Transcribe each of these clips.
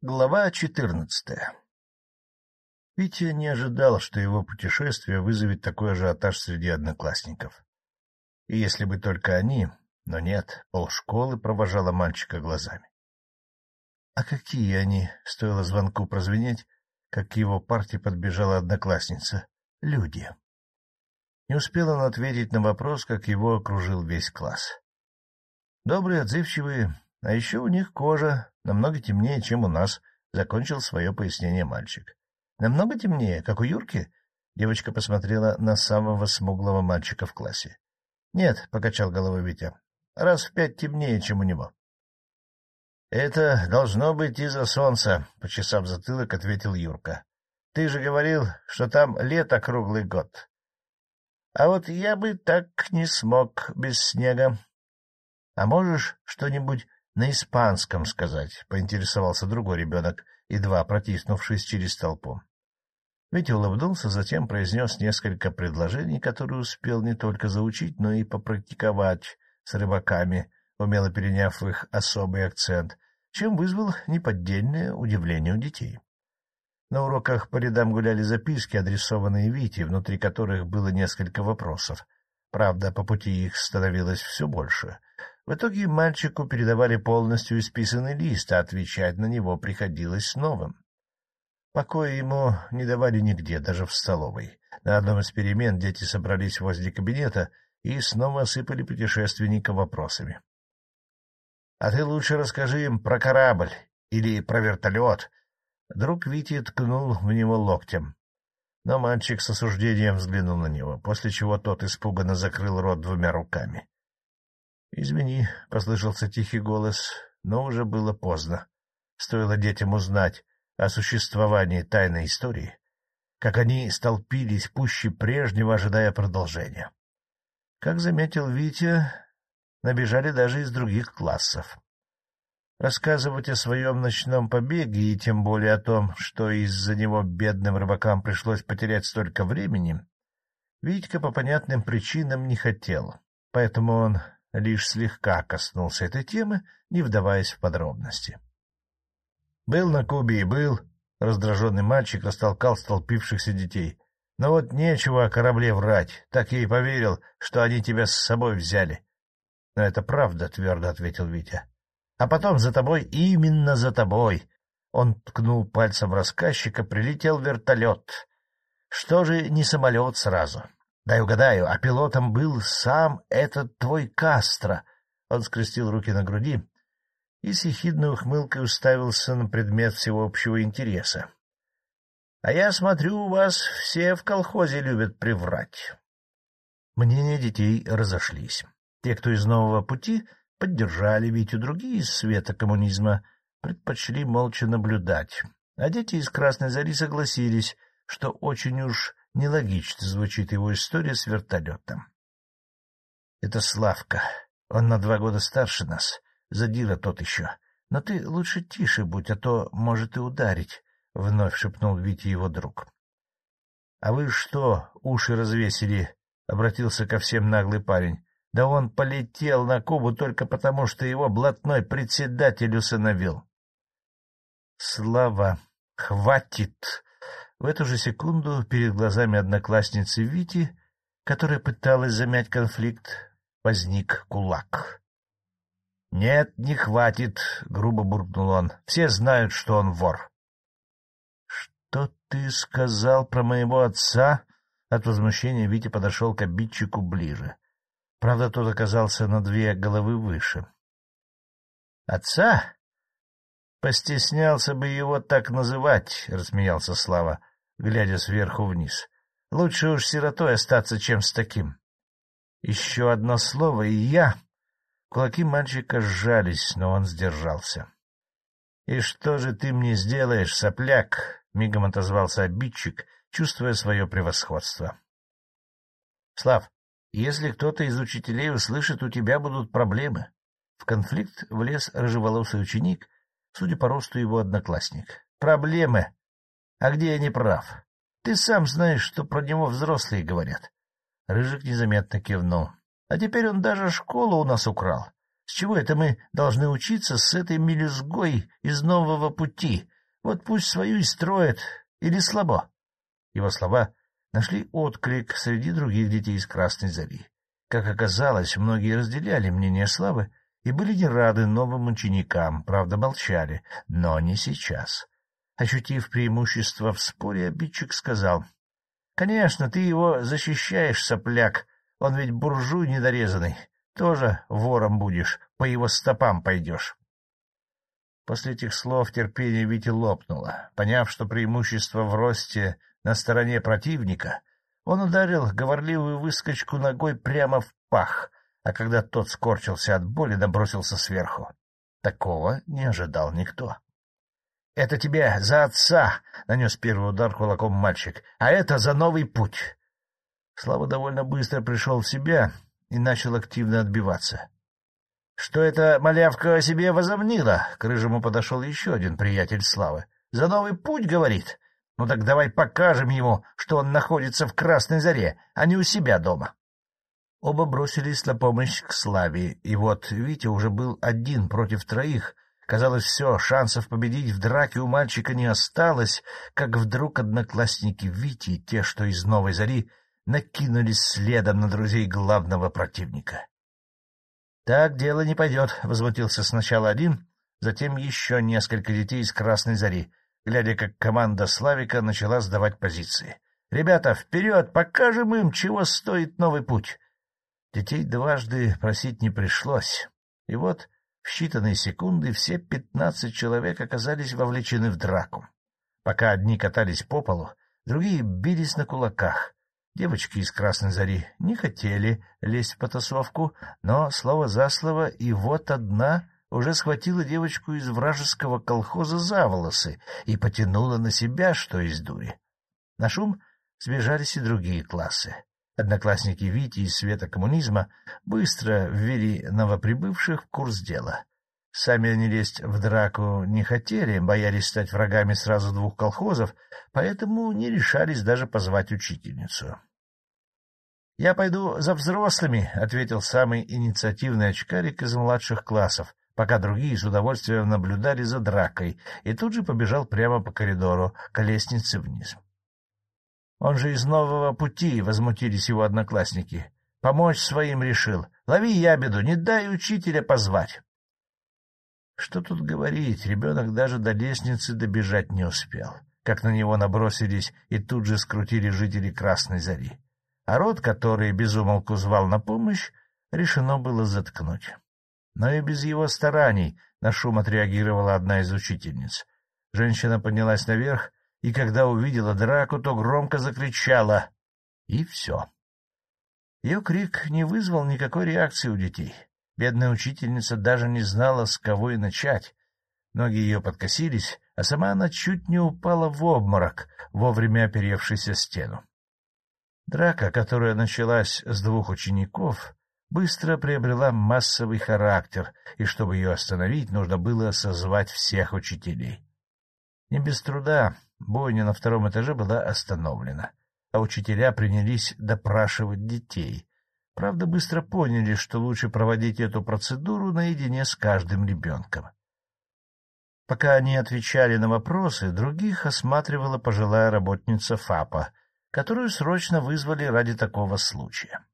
Глава четырнадцатая Витя не ожидал, что его путешествие вызовет такой ажиотаж среди одноклассников. И если бы только они, но нет, полшколы провожала мальчика глазами. А какие они, стоило звонку прозвенеть, как к его партии подбежала одноклассница, люди. Не успел он ответить на вопрос, как его окружил весь класс. Добрые, отзывчивые, а еще у них кожа намного темнее, чем у нас, — закончил свое пояснение мальчик. — Намного темнее, как у Юрки? Девочка посмотрела на самого смуглого мальчика в классе. — Нет, — покачал головой Витя, — раз в пять темнее, чем у него. — Это должно быть из-за солнца, — почесав затылок, ответил Юрка. — Ты же говорил, что там лето круглый год. — А вот я бы так не смог без снега. — А можешь что-нибудь на испанском сказать? — поинтересовался другой ребенок, едва протиснувшись через толпу. Витя улыбнулся, затем произнес несколько предложений, которые успел не только заучить, но и попрактиковать с рыбаками, умело переняв их особый акцент, чем вызвал неподдельное удивление у детей. На уроках по рядам гуляли записки, адресованные Вите, внутри которых было несколько вопросов. Правда, по пути их становилось все больше. В итоге мальчику передавали полностью исписанный лист, а отвечать на него приходилось новым. Покоя ему не давали нигде, даже в столовой. На одном из перемен дети собрались возле кабинета и снова осыпали путешественника вопросами. — А ты лучше расскажи им про корабль или про вертолет. Друг Вити ткнул в него локтем. Но мальчик с осуждением взглянул на него, после чего тот испуганно закрыл рот двумя руками. — Извини, — послышался тихий голос, но уже было поздно. Стоило детям узнать о существовании тайной истории, как они столпились пуще прежнего, ожидая продолжения. Как заметил Витя, набежали даже из других классов. Рассказывать о своем ночном побеге и тем более о том, что из-за него бедным рыбакам пришлось потерять столько времени, Витька по понятным причинам не хотел, поэтому он лишь слегка коснулся этой темы, не вдаваясь в подробности. «Был на Кубе и был», — раздраженный мальчик растолкал столпившихся детей. «Но вот нечего о корабле врать, так я и поверил, что они тебя с собой взяли». «Но это правда», — твердо ответил Витя. «А потом за тобой, именно за тобой». Он ткнул пальцем рассказчика, прилетел вертолет. «Что же не самолет сразу?» Дай угадаю, а пилотом был сам этот твой Кастро. Он скрестил руки на груди и с ехидной ухмылкой уставился на предмет всеобщего интереса. — А я смотрю, у вас все в колхозе любят приврать. Мнения детей разошлись. Те, кто из нового пути, поддержали Витю, другие из света коммунизма предпочли молча наблюдать, а дети из Красной Зари согласились, что очень уж Нелогично звучит его история с вертолетом. Это Славка. Он на два года старше нас. Задира тот еще. Но ты лучше тише будь, а то может и ударить, — вновь шепнул Витя его друг. — А вы что, уши развесили? — обратился ко всем наглый парень. — Да он полетел на Кубу только потому, что его блатной председатель усыновил. — Слава, хватит! В эту же секунду перед глазами одноклассницы Вити, которая пыталась замять конфликт, возник кулак. — Нет, не хватит, — грубо буркнул он. — Все знают, что он вор. — Что ты сказал про моего отца? От возмущения Витя подошел к обидчику ближе. Правда, тот оказался на две головы выше. — Отца? Постеснялся бы его так называть, — рассмеялся Слава глядя сверху вниз. — Лучше уж сиротой остаться, чем с таким. Еще одно слово, и я... Кулаки мальчика сжались, но он сдержался. — И что же ты мне сделаешь, сопляк? — мигом отозвался обидчик, чувствуя свое превосходство. — Слав, если кто-то из учителей услышит, у тебя будут проблемы. В конфликт влез рыжеволосый ученик, судя по росту его одноклассник. — Проблемы! А где я не прав? Ты сам знаешь, что про него взрослые говорят. Рыжик незаметно кивнул. А теперь он даже школу у нас украл. С чего это мы должны учиться с этой мелюзгой из нового пути? Вот пусть свою и строят, или слабо? Его слова нашли отклик среди других детей из Красной Зари. Как оказалось, многие разделяли мнение Славы и были не рады новым ученикам, правда, молчали, но не сейчас. Ощутив преимущество в споре, обидчик сказал, — Конечно, ты его защищаешь, сопляк, он ведь буржуй недорезанный, тоже вором будешь, по его стопам пойдешь. После этих слов терпение Вити лопнуло. Поняв, что преимущество в росте на стороне противника, он ударил говорливую выскочку ногой прямо в пах, а когда тот скорчился от боли, набросился сверху. Такого не ожидал никто. — Это тебе за отца! — нанес первый удар кулаком мальчик. — А это за новый путь! Слава довольно быстро пришел в себя и начал активно отбиваться. — Что это малявка о себе возомнила? К Рыжему подошел еще один приятель Славы. — За новый путь, говорит. Ну так давай покажем ему, что он находится в Красной Заре, а не у себя дома. Оба бросились на помощь к Славе, и вот Витя уже был один против троих. Казалось, все, шансов победить в драке у мальчика не осталось, как вдруг одноклассники Вити, те, что из Новой Зари, накинулись следом на друзей главного противника. — Так дело не пойдет, — возмутился сначала один, затем еще несколько детей из Красной Зари, глядя, как команда Славика начала сдавать позиции. — Ребята, вперед! Покажем им, чего стоит новый путь! Детей дважды просить не пришлось, и вот в считанные секунды все пятнадцать человек оказались вовлечены в драку. Пока одни катались по полу, другие бились на кулаках, Девочки из Красной Зари не хотели лезть в потасовку, но слово за слово, и вот одна уже схватила девочку из вражеского колхоза за волосы и потянула на себя, что из дури. На шум сбежались и другие классы. Одноклассники Вити из света коммунизма быстро ввели новоприбывших в курс дела. Сами они лезть в драку не хотели, боялись стать врагами сразу двух колхозов, поэтому не решались даже позвать учительницу. — Я пойду за взрослыми, — ответил самый инициативный очкарик из младших классов, пока другие с удовольствием наблюдали за дракой, и тут же побежал прямо по коридору к лестнице вниз. — Он же из нового пути, — возмутились его одноклассники. — Помочь своим решил. Лови ябеду, не дай учителя позвать. Что тут говорить, ребенок даже до лестницы добежать не успел, как на него набросились и тут же скрутили жители Красной Зари а рот, который безумолку звал на помощь, решено было заткнуть. Но и без его стараний на шум отреагировала одна из учительниц. Женщина поднялась наверх, и когда увидела драку, то громко закричала. И все. Ее крик не вызвал никакой реакции у детей. Бедная учительница даже не знала, с кого и начать. Ноги ее подкосились, а сама она чуть не упала в обморок, вовремя о стену. Драка, которая началась с двух учеников, быстро приобрела массовый характер, и чтобы ее остановить, нужно было созвать всех учителей. Не без труда бойня на втором этаже была остановлена, а учителя принялись допрашивать детей. Правда, быстро поняли, что лучше проводить эту процедуру наедине с каждым ребенком. Пока они отвечали на вопросы, других осматривала пожилая работница ФАПа, которую срочно вызвали ради такого случая.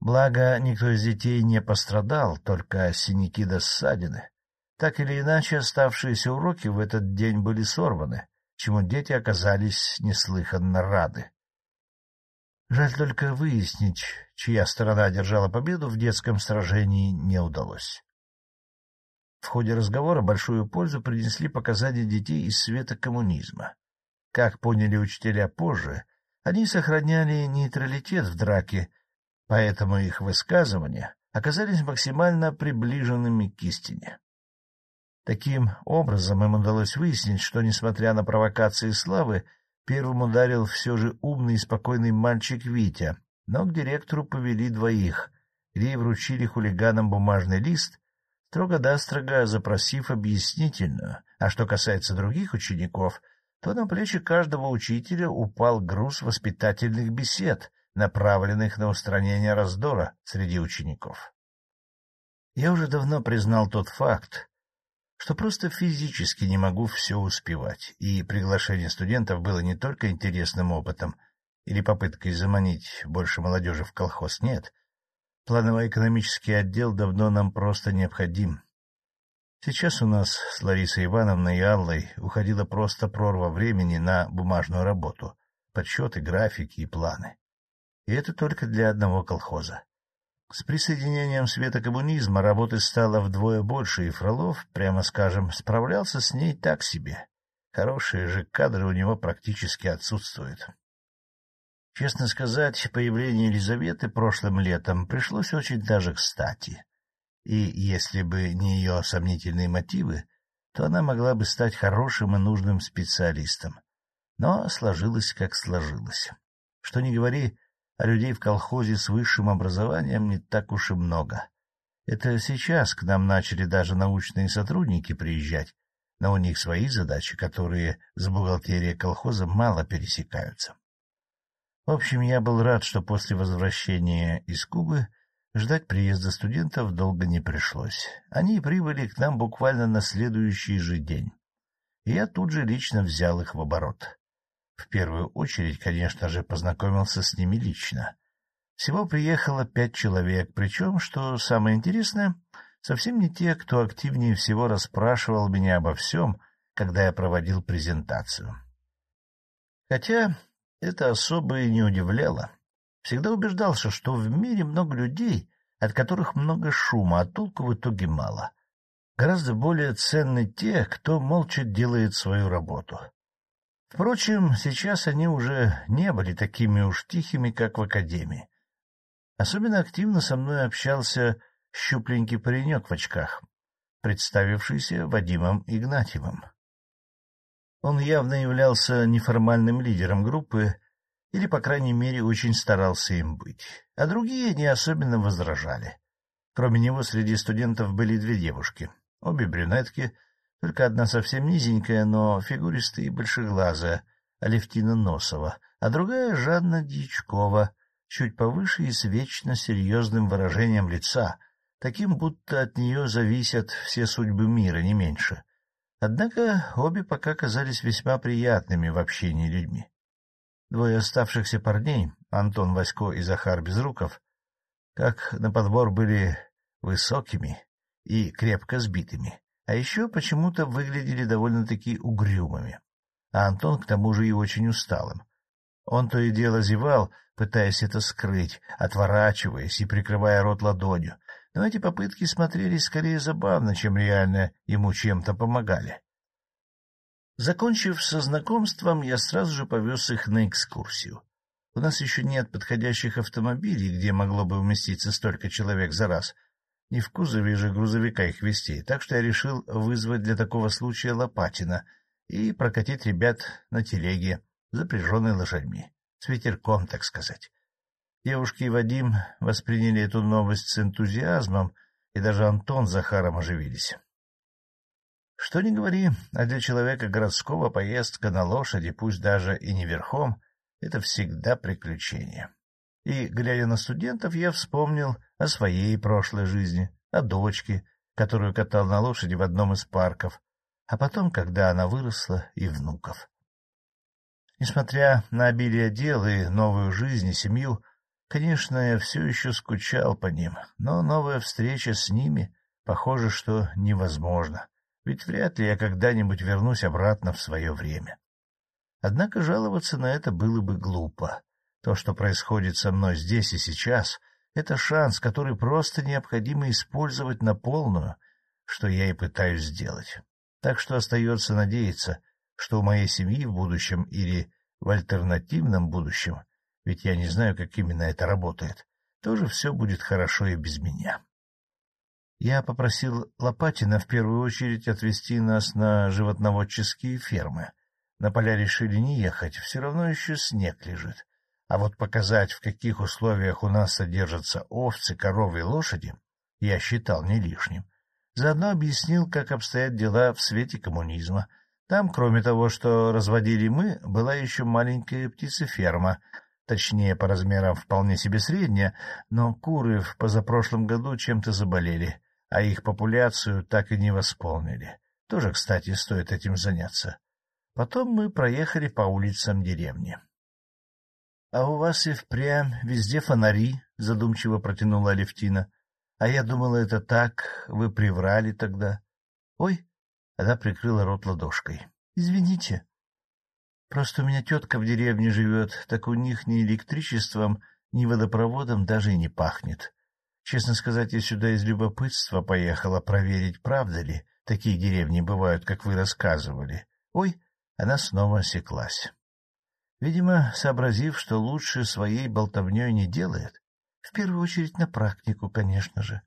Благо, никто из детей не пострадал, только синяки да ссадины. Так или иначе, оставшиеся уроки в этот день были сорваны, чему дети оказались неслыханно рады. Жаль только выяснить, чья сторона одержала победу в детском сражении, не удалось. В ходе разговора большую пользу принесли показания детей из света коммунизма. Как поняли учителя позже, они сохраняли нейтралитет в драке, поэтому их высказывания оказались максимально приближенными к истине. Таким образом им удалось выяснить, что, несмотря на провокации славы, первым ударил все же умный и спокойный мальчик Витя, но к директору повели двоих, где и вручили хулиганам бумажный лист, строго-настрого запросив объяснительную, а что касается других учеников, то на плечи каждого учителя упал груз воспитательных бесед, направленных на устранение раздора среди учеников. Я уже давно признал тот факт, что просто физически не могу все успевать, и приглашение студентов было не только интересным опытом или попыткой заманить больше молодежи в колхоз, нет. Планово-экономический отдел давно нам просто необходим. Сейчас у нас с Ларисой Ивановной и Аллой уходила просто прорва времени на бумажную работу, подсчеты, графики и планы. И это только для одного колхоза. С присоединением света коммунизма работы стало вдвое больше, и Фролов, прямо скажем, справлялся с ней так себе. Хорошие же кадры у него практически отсутствуют. Честно сказать, появление Елизаветы прошлым летом пришлось очень даже кстати. И если бы не ее сомнительные мотивы, то она могла бы стать хорошим и нужным специалистом. Но сложилось, как сложилось. Что ни говори, а людей в колхозе с высшим образованием не так уж и много. Это сейчас к нам начали даже научные сотрудники приезжать, но у них свои задачи, которые с бухгалтерией колхоза мало пересекаются. В общем, я был рад, что после возвращения из Кубы ждать приезда студентов долго не пришлось. Они прибыли к нам буквально на следующий же день. И я тут же лично взял их в оборот. В первую очередь, конечно же, познакомился с ними лично. Всего приехало пять человек, причем, что самое интересное, совсем не те, кто активнее всего расспрашивал меня обо всем, когда я проводил презентацию. Хотя это особо и не удивляло. Всегда убеждался, что в мире много людей, от которых много шума, а толку в итоге мало. Гораздо более ценны те, кто молча делает свою работу. Впрочем, сейчас они уже не были такими уж тихими, как в академии. Особенно активно со мной общался щупленький паренек в очках, представившийся Вадимом Игнатьевым. Он явно являлся неформальным лидером группы, или, по крайней мере, очень старался им быть, а другие не особенно возражали. Кроме него среди студентов были две девушки, обе брюнетки — только одна совсем низенькая, но фигуристая и большеглазая, Алевтина Носова, а другая — Жанна Дьячкова, чуть повыше и с вечно серьезным выражением лица, таким, будто от нее зависят все судьбы мира, не меньше. Однако обе пока казались весьма приятными в общении людьми. Двое оставшихся парней, Антон Васько и Захар Безруков, как на подбор были высокими и крепко сбитыми, а еще почему-то выглядели довольно-таки угрюмыми, а Антон к тому же и очень усталым. Он то и дело зевал, пытаясь это скрыть, отворачиваясь и прикрывая рот ладонью, но эти попытки смотрелись скорее забавно, чем реально ему чем-то помогали. Закончив со знакомством, я сразу же повез их на экскурсию. У нас еще нет подходящих автомобилей, где могло бы уместиться столько человек за раз — не в кузове же грузовика их везти, так что я решил вызвать для такого случая Лопатина и прокатить ребят на телеге, запряженной лошадьми, с ветерком, так сказать. Девушки и Вадим восприняли эту новость с энтузиазмом, и даже Антон с Захаром оживились. Что ни говори, а для человека городского поездка на лошади, пусть даже и не верхом, это всегда приключение. И, глядя на студентов, я вспомнил о своей прошлой жизни, о дочке, которую катал на лошади в одном из парков, а потом, когда она выросла, и внуков. Несмотря на обилие дел и новую жизнь и семью, конечно, я все еще скучал по ним, но новая встреча с ними, похоже, что невозможно, ведь вряд ли я когда-нибудь вернусь обратно в свое время. Однако жаловаться на это было бы глупо. То, что происходит со мной здесь и сейчас, — это шанс, который просто необходимо использовать на полную, что я и пытаюсь сделать. Так что остается надеяться, что у моей семьи в будущем или в альтернативном будущем, ведь я не знаю, как именно это работает, тоже все будет хорошо и без меня. Я попросил Лопатина в первую очередь отвезти нас на животноводческие фермы. На поля решили не ехать, все равно еще снег лежит. А вот показать, в каких условиях у нас содержатся овцы, коровы и лошади, я считал не лишним. Заодно объяснил, как обстоят дела в свете коммунизма. Там, кроме того, что разводили мы, была еще маленькая птицеферма, точнее, по размерам вполне себе средняя, но куры в позапрошлом году чем-то заболели, а их популяцию так и не восполнили. Тоже, кстати, стоит этим заняться. Потом мы проехали по улицам деревни. — А у вас и впрямь везде фонари, — задумчиво протянула Алевтина. — А я думала, это так, вы приврали тогда. — Ой, — она прикрыла рот ладошкой. — Извините. Просто у меня тетка в деревне живет, так у них ни электричеством, ни водопроводом даже и не пахнет. Честно сказать, я сюда из любопытства поехала проверить, правда ли такие деревни бывают, как вы рассказывали. Ой, она снова осеклась. Видимо, сообразив, что лучше своей болтовней не делает, в первую очередь на практику, конечно же.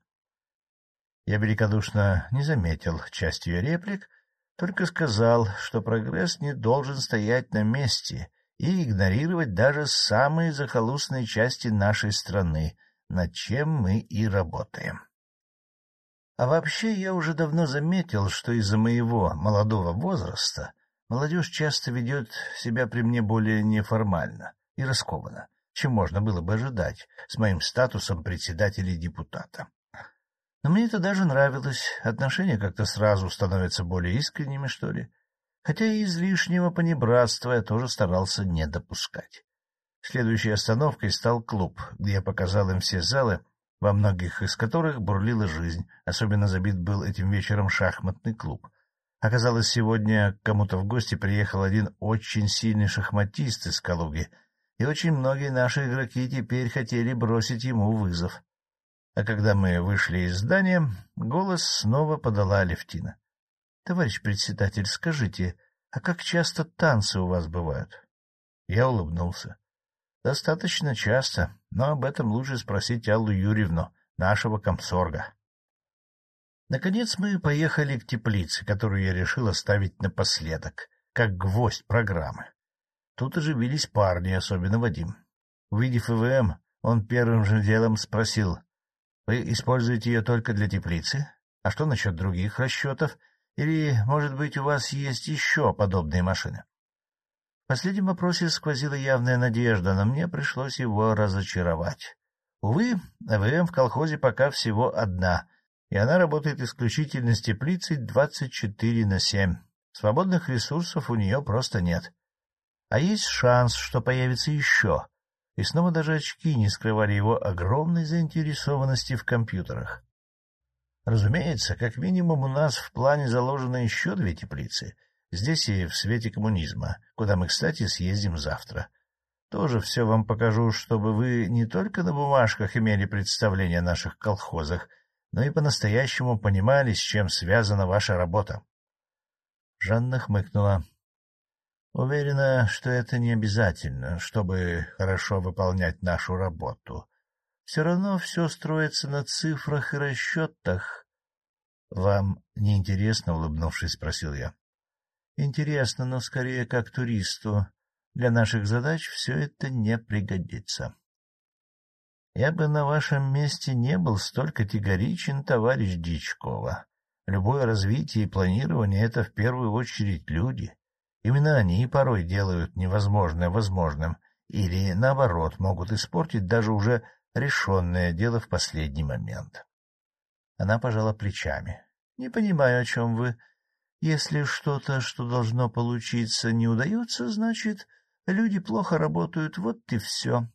Я великодушно не заметил часть ее реплик, только сказал, что прогресс не должен стоять на месте и игнорировать даже самые захолустные части нашей страны, над чем мы и работаем. А вообще я уже давно заметил, что из-за моего молодого возраста молодежь часто ведет себя при мне более неформально и раскованно, чем можно было бы ожидать с моим статусом председателя и депутата. Но мне это даже нравилось, отношения как-то сразу становятся более искренними, что ли, хотя и излишнего понебратства я тоже старался не допускать. Следующей остановкой стал клуб, где я показал им все залы, во многих из которых бурлила жизнь, особенно забит был этим вечером шахматный клуб. Оказалось, сегодня кому-то в гости приехал один очень сильный шахматист из Калуги, и очень многие наши игроки теперь хотели бросить ему вызов. А когда мы вышли из здания, голос снова подала Алевтина. — Товарищ председатель, скажите, а как часто танцы у вас бывают? Я улыбнулся. Достаточно часто, но об этом лучше спросить Аллу Юрьевну, нашего комсорга. Наконец мы поехали к теплице, которую я решил оставить напоследок, как гвоздь программы. Тут оживились парни, особенно Вадим. Увидев ИВМ, он первым же делом спросил, «Вы используете ее только для теплицы? А что насчет других расчетов? Или, может быть, у вас есть еще подобные машины?» В последнем вопросе сквозила явная надежда, но мне пришлось его разочаровать. Увы, АВМ в колхозе пока всего одна, и она работает исключительно с теплицей 24 на 7. Свободных ресурсов у нее просто нет. А есть шанс, что появится еще. И снова даже очки не скрывали его огромной заинтересованности в компьютерах. Разумеется, как минимум у нас в плане заложено еще две теплицы — Здесь и в свете коммунизма, куда мы, кстати, съездим завтра. Тоже все вам покажу, чтобы вы не только на бумажках имели представление о наших колхозах, но и по-настоящему понимали, с чем связана ваша работа. Жанна хмыкнула. Уверена, что это не обязательно, чтобы хорошо выполнять нашу работу. Все равно все строится на цифрах и расчетах. — Вам неинтересно, — улыбнувшись, спросил я. Интересно, но скорее как туристу. Для наших задач все это не пригодится. Я бы на вашем месте не был столь категоричен, товарищ Дичкова. Любое развитие и планирование — это в первую очередь люди. Именно они порой делают невозможное возможным или, наоборот, могут испортить даже уже решенное дело в последний момент. Она пожала плечами. — Не понимаю, о чем вы. Если что-то, что должно получиться, не удается, значит, люди плохо работают, вот и все.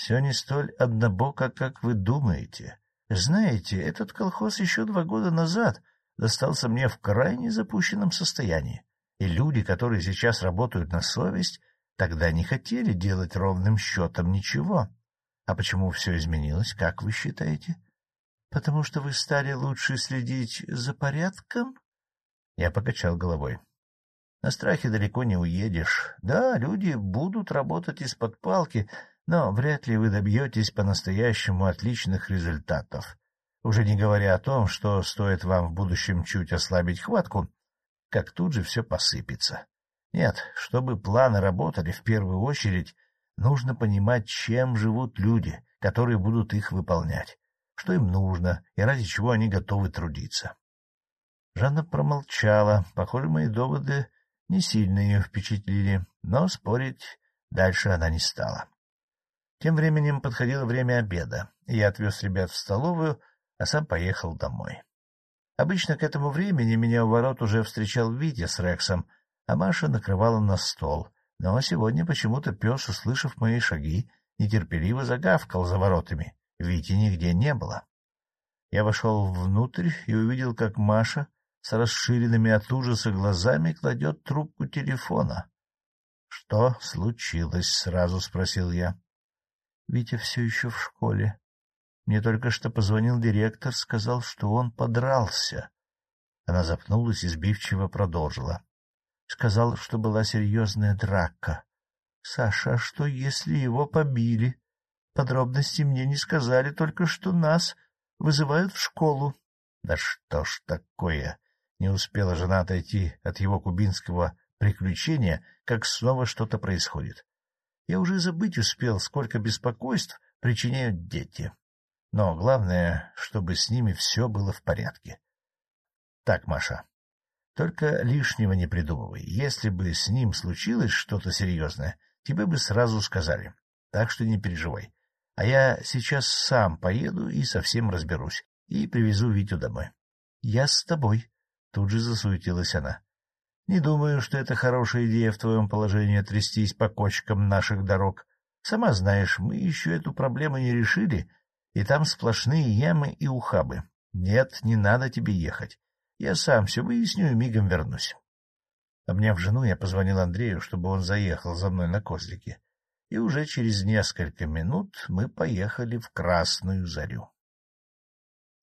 Все не столь однобоко, как вы думаете. Знаете, этот колхоз еще два года назад достался мне в крайне запущенном состоянии, и люди, которые сейчас работают на совесть, тогда не хотели делать ровным счетом ничего. А почему все изменилось, как вы считаете? Потому что вы стали лучше следить за порядком? Я покачал головой. На страхе далеко не уедешь. Да, люди будут работать из-под палки, но вряд ли вы добьетесь по-настоящему отличных результатов. Уже не говоря о том, что стоит вам в будущем чуть ослабить хватку, как тут же все посыпется. Нет, чтобы планы работали, в первую очередь нужно понимать, чем живут люди, которые будут их выполнять, что им нужно и ради чего они готовы трудиться. Жанна промолчала. Похоже, мои доводы не сильно ее впечатлили, но спорить дальше она не стала. Тем временем подходило время обеда, и я отвез ребят в столовую, а сам поехал домой. Обычно к этому времени меня у ворот уже встречал Витя с Рексом, а Маша накрывала на стол. Но сегодня почему-то пес, услышав мои шаги, нетерпеливо загавкал за воротами. Вити нигде не было. Я вошел внутрь и увидел, как Маша с расширенными от ужаса глазами кладет трубку телефона. — Что случилось? — сразу спросил я. — Витя все еще в школе. Мне только что позвонил директор, сказал, что он подрался. Она запнулась и сбивчиво продолжила. Сказал, что была серьезная драка. — Саша, а что, если его побили? Подробности мне не сказали, только что нас вызывают в школу. Да что ж такое! Не успела жена отойти от его кубинского приключения, как снова что-то происходит. Я уже забыть успел, сколько беспокойств причиняют дети. Но главное, чтобы с ними все было в порядке. Так, Маша, только лишнего не придумывай. Если бы с ним случилось что-то серьезное, тебе бы сразу сказали. Так что не переживай. А я сейчас сам поеду и совсем разберусь, и привезу Витю домой. — Я с тобой, — тут же засуетилась она. — Не думаю, что это хорошая идея в твоем положении трястись по кочкам наших дорог. Сама знаешь, мы еще эту проблему не решили, и там сплошные ямы и ухабы. Нет, не надо тебе ехать. Я сам все выясню и мигом вернусь. Обняв жену, я позвонил Андрею, чтобы он заехал за мной на козлике и уже через несколько минут мы поехали в Красную Зарю.